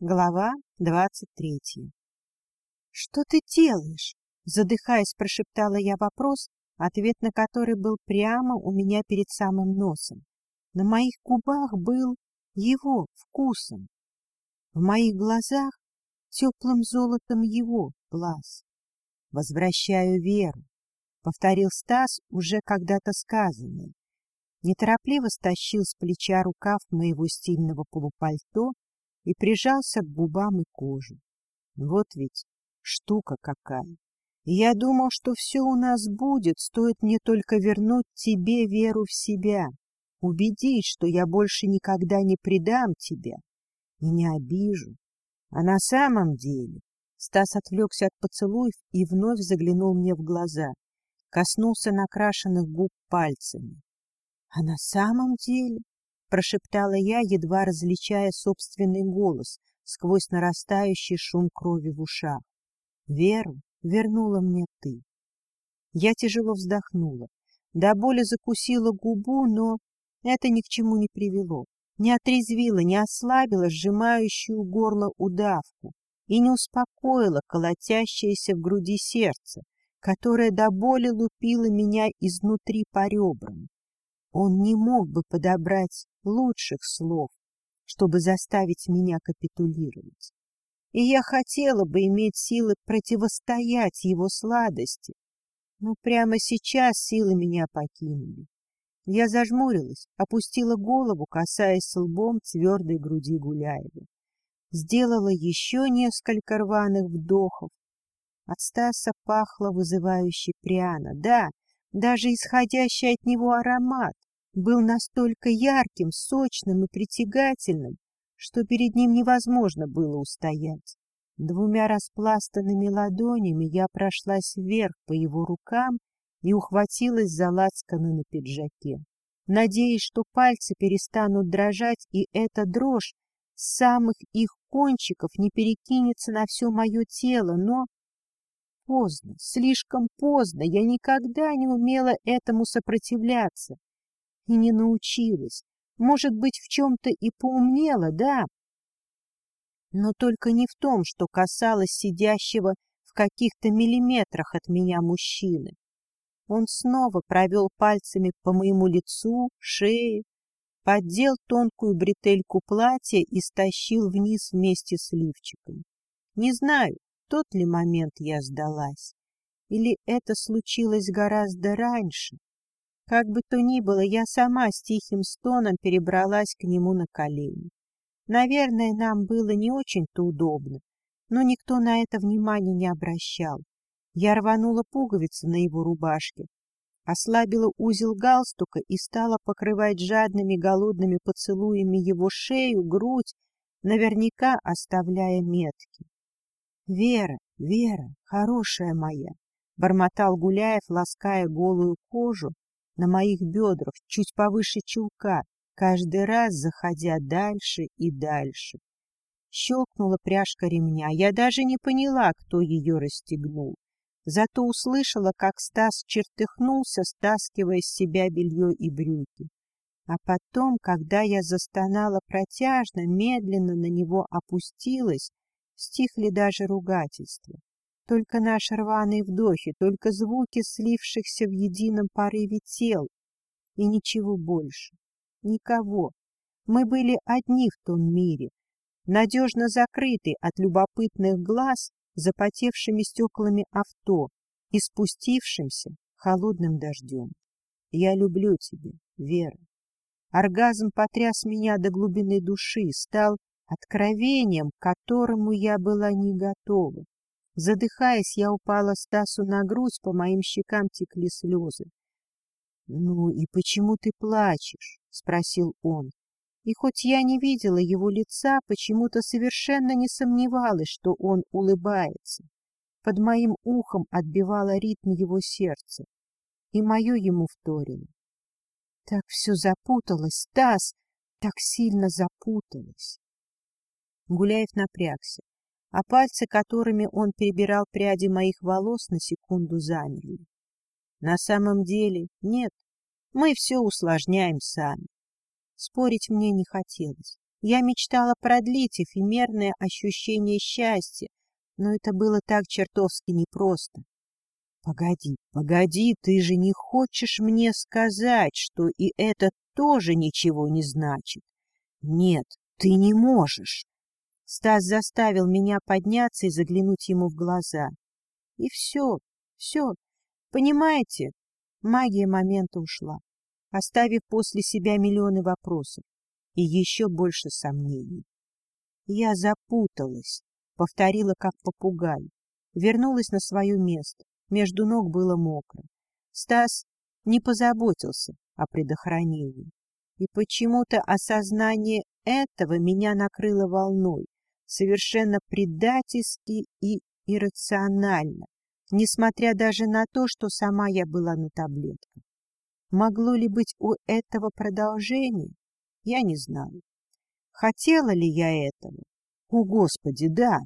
Глава двадцать третья. «Что ты делаешь?» — задыхаясь, прошептала я вопрос, ответ на который был прямо у меня перед самым носом. На моих губах был его вкусом. В моих глазах теплым золотом его глаз. «Возвращаю веру», — повторил Стас уже когда-то сказанное. Неторопливо стащил с плеча рукав моего стильного полупальто и прижался к губам и коже. Вот ведь штука какая! Я думал, что все у нас будет, стоит мне только вернуть тебе веру в себя, убедить, что я больше никогда не предам тебя и не обижу. А на самом деле Стас отвлекся от поцелуев и вновь заглянул мне в глаза, коснулся накрашенных губ пальцами. А на самом деле прошептала я, едва различая собственный голос сквозь нарастающий шум крови в ушах. Веру вернула мне ты. Я тяжело вздохнула. До боли закусила губу, но это ни к чему не привело. Не отрезвило, не ослабило сжимающую горло удавку и не успокоило колотящееся в груди сердце, которое до боли лупило меня изнутри по ребрам. Он не мог бы подобрать лучших слов, чтобы заставить меня капитулировать. И я хотела бы иметь силы противостоять его сладости, но прямо сейчас силы меня покинули. Я зажмурилась, опустила голову, касаясь лбом твердой груди Гуляева. Сделала еще несколько рваных вдохов. От Стаса пахло вызывающе пряно. Да, даже исходящий от него аромат был настолько ярким, сочным и притягательным, что перед ним невозможно было устоять. Двумя распластанными ладонями я прошлась вверх по его рукам и ухватилась за лацканы на пиджаке, надеясь, что пальцы перестанут дрожать, и эта дрожь с самых их кончиков не перекинется на все мое тело, но... Поздно, слишком поздно, я никогда не умела этому сопротивляться и не научилась. Может быть, в чем-то и поумнела, да, но только не в том, что касалось сидящего в каких-то миллиметрах от меня мужчины. Он снова провел пальцами по моему лицу, шее, поддел тонкую бретельку платья и стащил вниз вместе с лифчиком. Не знаю, тот ли момент я сдалась, или это случилось гораздо раньше, как бы то ни было, я сама с тихим стоном перебралась к нему на колени. Наверное, нам было не очень-то удобно, но никто на это внимания не обращал. Я рванула пуговицы на его рубашке, ослабила узел галстука и стала покрывать жадными голодными поцелуями его шею, грудь, наверняка оставляя метки. — Вера, Вера, хорошая моя! — бормотал Гуляев, лаская голую кожу, на моих бедрах, чуть повыше чулка, каждый раз заходя дальше и дальше. Щелкнула пряжка ремня, я даже не поняла, кто ее расстегнул. Зато услышала, как Стас чертыхнулся, стаскивая с себя белье и брюки. А потом, когда я застонала протяжно, медленно на него опустилась, стихли даже ругательства. Только наши рваные вдохи, только звуки слившихся в едином порыве тел. И ничего больше. Никого. Мы были одни в том мире, надежно закрыты от любопытных глаз запотевшими стеклами авто и спустившимся холодным дождем. Я люблю тебя, Вера. Оргазм потряс меня до глубины души, стал откровением, к которому я была не готова. Задыхаясь, я упала Стасу на грудь, по моим щекам текли слезы. — Ну и почему ты плачешь? — спросил он. И хоть я не видела его лица, почему-то совершенно не сомневалась, что он улыбается. Под моим ухом отбивало ритм его сердца, и мое ему вторило. Так все запуталось, Стас, так сильно запуталось. Гуляев напрягся а пальцы, которыми он перебирал пряди моих волос, на секунду замерли. На самом деле нет, мы все усложняем сами. Спорить мне не хотелось. Я мечтала продлить эфемерное ощущение счастья, но это было так чертовски непросто. Погоди, погоди, ты же не хочешь мне сказать, что и это тоже ничего не значит. Нет, ты не можешь. Стас заставил меня подняться и заглянуть ему в глаза. И все, все. Понимаете, магия момента ушла, оставив после себя миллионы вопросов и еще больше сомнений. Я запуталась, повторила как попугай, вернулась на свое место. Между ног было мокро. Стас не позаботился о предохранении. И почему-то осознание этого меня накрыло волной, совершенно предательски и иррационально, несмотря даже на то, что сама я была на таблетках. Могло ли быть у этого продолжение? Я не знаю. Хотела ли я этого? О, Господи, да!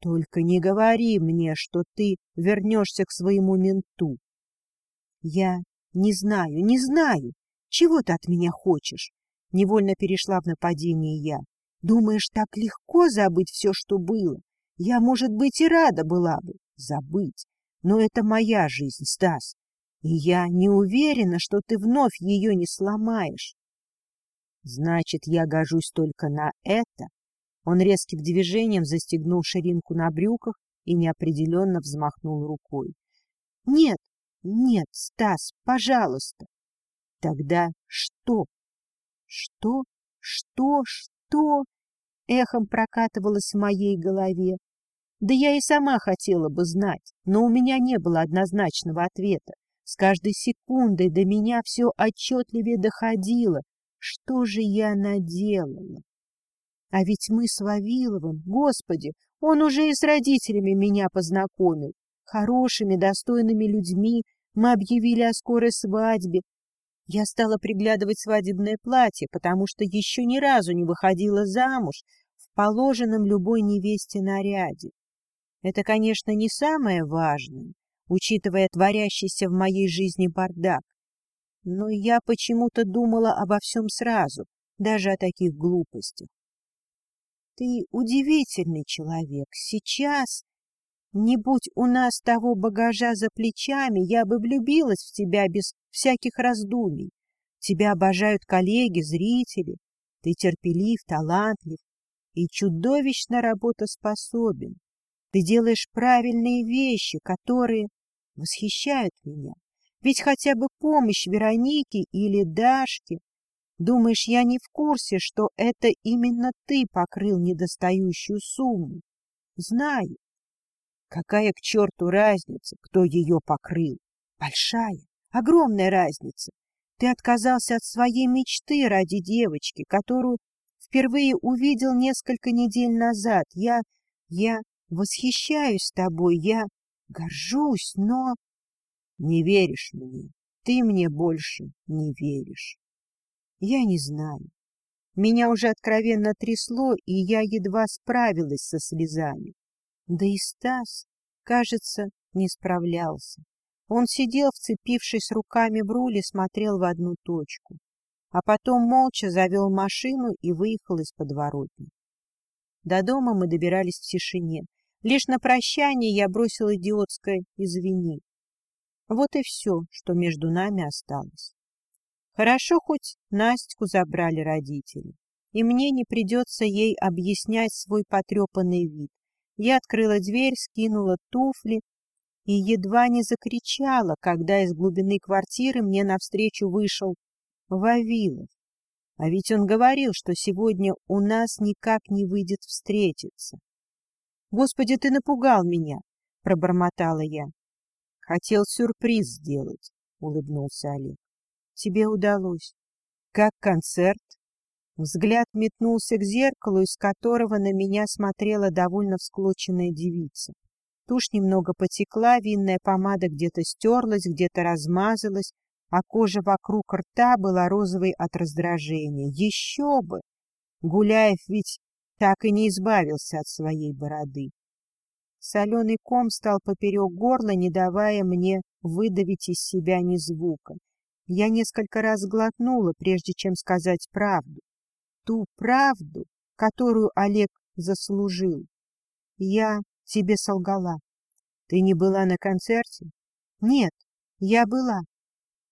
Только не говори мне, что ты вернешься к своему менту. Я не знаю, не знаю. Чего ты от меня хочешь? Невольно перешла в нападение я. Думаешь, так легко забыть все, что было? Я, может быть, и рада была бы забыть. Но это моя жизнь, Стас. И я не уверена, что ты вновь ее не сломаешь. Значит, я гожусь только на это? Он резким движением застегнул ширинку на брюках и неопределенно взмахнул рукой. — Нет, нет, Стас, пожалуйста. — Тогда что? — Что? Что? Что? Эхом прокатывалось в моей голове. Да я и сама хотела бы знать, но у меня не было однозначного ответа. С каждой секундой до меня все отчетливее доходило. Что же я наделала? А ведь мы с Вавиловым, господи, он уже и с родителями меня познакомил. Хорошими, достойными людьми мы объявили о скорой свадьбе. Я стала приглядывать свадебное платье, потому что еще ни разу не выходила замуж в положенном любой невесте наряде. Это, конечно, не самое важное, учитывая творящийся в моей жизни бардак. Но я почему-то думала обо всем сразу, даже о таких глупостях. Ты удивительный человек. Сейчас, не будь у нас того багажа за плечами, я бы влюбилась в тебя без всяких раздумий. Тебя обожают коллеги, зрители. Ты терпелив, талантлив и чудовищно работоспособен. Ты делаешь правильные вещи, которые восхищают меня. Ведь хотя бы помощь Веронике или Дашке Думаешь, я не в курсе, что это именно ты покрыл недостающую сумму? Знаю. Какая к черту разница, кто ее покрыл? Большая, огромная разница. Ты отказался от своей мечты ради девочки, которую впервые увидел несколько недель назад. Я... я восхищаюсь тобой, я горжусь, но... Не веришь мне, ты мне больше не веришь. Я не знаю. Меня уже откровенно трясло, и я едва справилась со слезами. Да и Стас, кажется, не справлялся. Он сидел, вцепившись руками в руль, и смотрел в одну точку. А потом молча завел машину и выехал из подворотни. До дома мы добирались в тишине. Лишь на прощание я бросил идиотское «извини». Вот и все, что между нами осталось. Хорошо хоть Настю забрали родители, и мне не придется ей объяснять свой потрепанный вид. Я открыла дверь, скинула туфли и едва не закричала, когда из глубины квартиры мне навстречу вышел Вавилов. А ведь он говорил, что сегодня у нас никак не выйдет встретиться. — Господи, ты напугал меня! — пробормотала я. — Хотел сюрприз сделать, — улыбнулся Олег. Тебе удалось. Как концерт? Взгляд метнулся к зеркалу, из которого на меня смотрела довольно всклоченная девица. Тушь немного потекла, винная помада где-то стерлась, где-то размазалась, а кожа вокруг рта была розовой от раздражения. Еще бы! Гуляев ведь так и не избавился от своей бороды. Соленый ком стал поперек горла, не давая мне выдавить из себя ни звука. Я несколько раз глотнула, прежде чем сказать правду. Ту правду, которую Олег заслужил. Я тебе солгала. Ты не была на концерте? Нет, я была,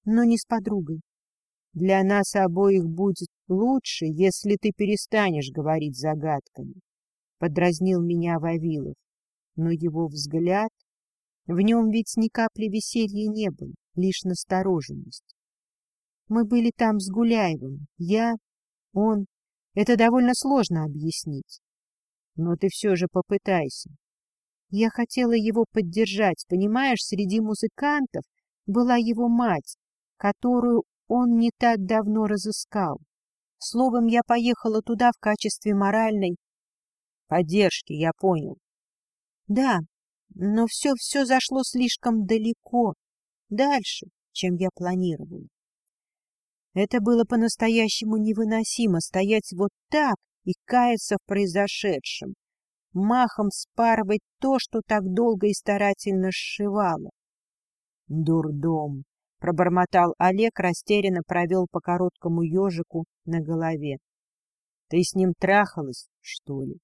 но не с подругой. Для нас обоих будет лучше, если ты перестанешь говорить загадками. Подразнил меня Вавилов, но его взгляд... В нем ведь ни капли веселья не было, лишь настороженность. Мы были там с Гуляевым, я, он. Это довольно сложно объяснить. Но ты все же попытайся. Я хотела его поддержать, понимаешь, среди музыкантов была его мать, которую он не так давно разыскал. Словом, я поехала туда в качестве моральной поддержки, я понял. Да, но все-все зашло слишком далеко, дальше, чем я планировала. Это было по-настоящему невыносимо стоять вот так и каяться в произошедшем, махом спарывать то, что так долго и старательно сшивало. Дурдом! — пробормотал Олег, растерянно провел по короткому ежику на голове. — Ты с ним трахалась, что ли?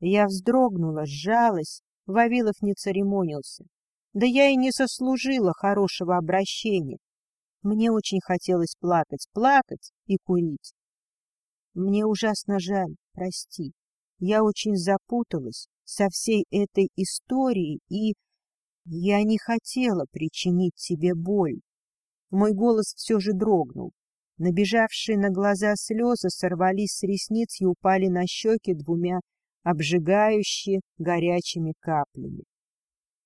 Я вздрогнула, сжалась, Вавилов не церемонился. Да я и не заслужила хорошего обращения. Мне очень хотелось плакать, плакать и курить. Мне ужасно жаль, прости. Я очень запуталась со всей этой историей и... Я не хотела причинить тебе боль. Мой голос все же дрогнул. Набежавшие на глаза слезы сорвались с ресниц и упали на щеки двумя обжигающие горячими каплями.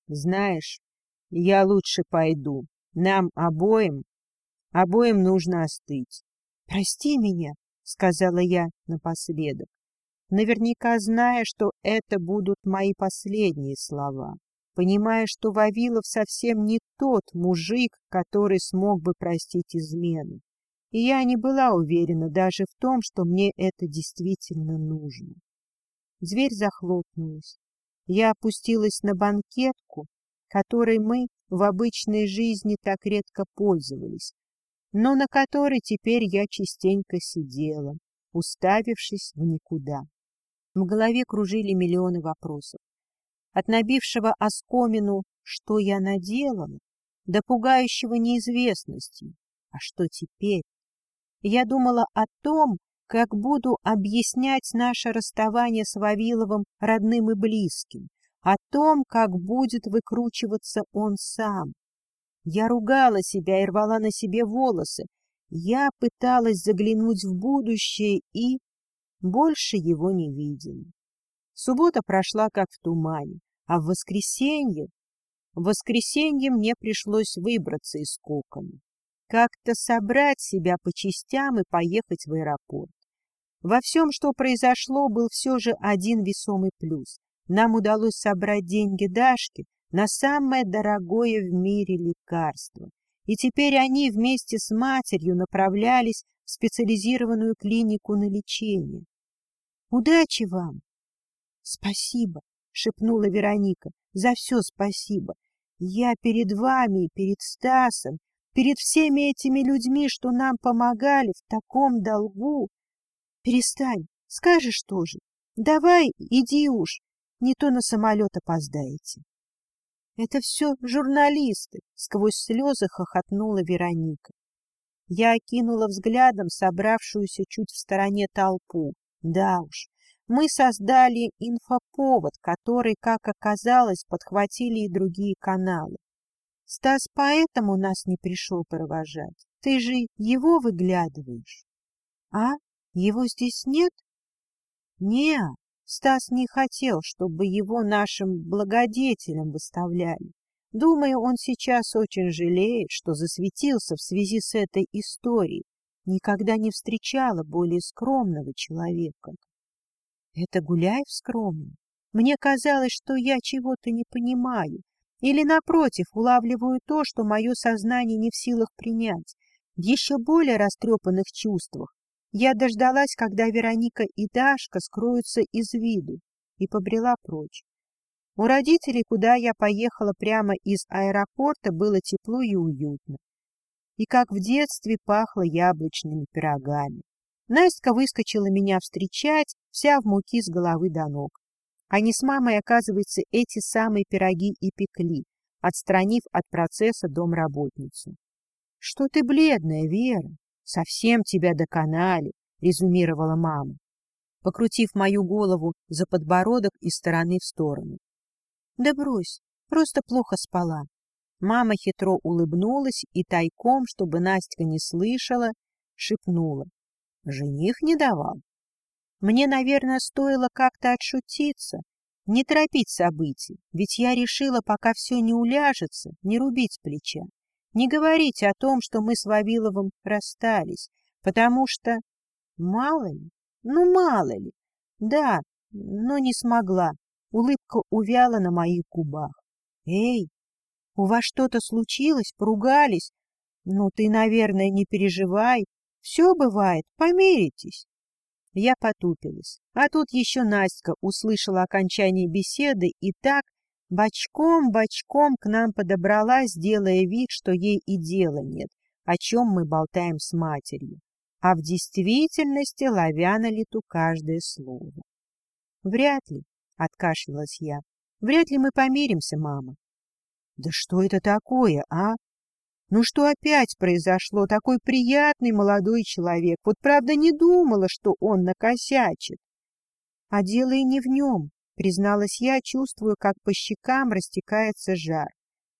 Знаешь, я лучше пойду. Нам обоим Обоим нужно остыть. — Прости меня, — сказала я напоследок, наверняка зная, что это будут мои последние слова, понимая, что Вавилов совсем не тот мужик, который смог бы простить измену. И я не была уверена даже в том, что мне это действительно нужно. Дверь захлопнулась. Я опустилась на банкетку, которой мы в обычной жизни так редко пользовались, но на которой теперь я частенько сидела, уставившись в никуда. В голове кружили миллионы вопросов. От набившего оскомину «что я наделала?» до пугающего неизвестностью «а что теперь?» Я думала о том, как буду объяснять наше расставание с Вавиловым родным и близким, о том, как будет выкручиваться он сам, я ругала себя и рвала на себе волосы. Я пыталась заглянуть в будущее и больше его не видела. Суббота прошла как в тумане, а в воскресенье... В воскресенье мне пришлось выбраться из кокона, как-то собрать себя по частям и поехать в аэропорт. Во всем, что произошло, был все же один весомый плюс. Нам удалось собрать деньги Дашки, на самое дорогое в мире лекарство. И теперь они вместе с матерью направлялись в специализированную клинику на лечение. «Удачи вам!» «Спасибо!» — шепнула Вероника. «За все спасибо! Я перед вами, перед Стасом, перед всеми этими людьми, что нам помогали в таком долгу. Перестань, скажешь тоже. Давай, иди уж, не то на самолет опоздаете. Это все журналисты, сквозь слезы хохотнула Вероника. Я окинула взглядом собравшуюся чуть в стороне толпу. Да уж, мы создали инфоповод, который, как оказалось, подхватили и другие каналы. Стас поэтому нас не пришел провожать. Ты же его выглядываешь. А? Его здесь нет? Не, Стас не хотел, чтобы его нашим благодетелем выставляли. Думаю, он сейчас очень жалеет, что засветился в связи с этой историей. Никогда не встречала более скромного человека. Это Гуляев скромный? Мне казалось, что я чего-то не понимаю. Или, напротив, улавливаю то, что мое сознание не в силах принять. В еще более растрепанных чувствах я дождалась, когда Вероника и Дашка скроются из виду, и побрела прочь. У родителей, куда я поехала прямо из аэропорта, было тепло и уютно. И как в детстве пахло яблочными пирогами. Настя выскочила меня встречать, вся в муки с головы до ног. Они с мамой, оказывается, эти самые пироги и пекли, отстранив от процесса домработницу. — Что ты бледная, Вера? Совсем тебя доконали, — резюмировала мама, покрутив мою голову за подбородок из стороны в сторону. — Да брось, просто плохо спала. Мама хитро улыбнулась и тайком, чтобы Настя не слышала, шепнула. Жених не давал. Мне, наверное, стоило как-то отшутиться, не торопить событий, ведь я решила, пока все не уляжется, не рубить с плеча, не говорить о том, что мы с Вавиловым расстались, потому что... Мало ли, ну мало ли. Да, но не смогла. Улыбка увяла на моих губах. Эй, у вас что-то случилось, поругались? Ну, ты, наверное, не переживай. Все бывает, помиритесь. Я потупилась. А тут еще Настя услышала окончание беседы и так бочком-бочком к нам подобралась, делая вид, что ей и дела нет, о чем мы болтаем с матерью, а в действительности ловя на лету каждое слово. — Вряд ли, — откашлялась я, — вряд ли мы помиримся, мама. — Да что это такое, а? Ну что опять произошло? Такой приятный молодой человек. Вот правда не думала, что он накосячит. А дело и не в нем, призналась я, чувствуя, как по щекам растекается жар.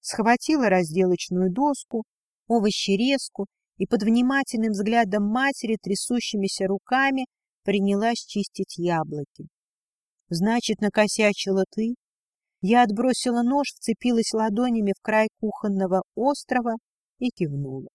Схватила разделочную доску, овощерезку и под внимательным взглядом матери трясущимися руками принялась чистить яблоки. Значит, накосячила ты? Я отбросила нож, вцепилась ладонями в край кухонного острова и кивнула.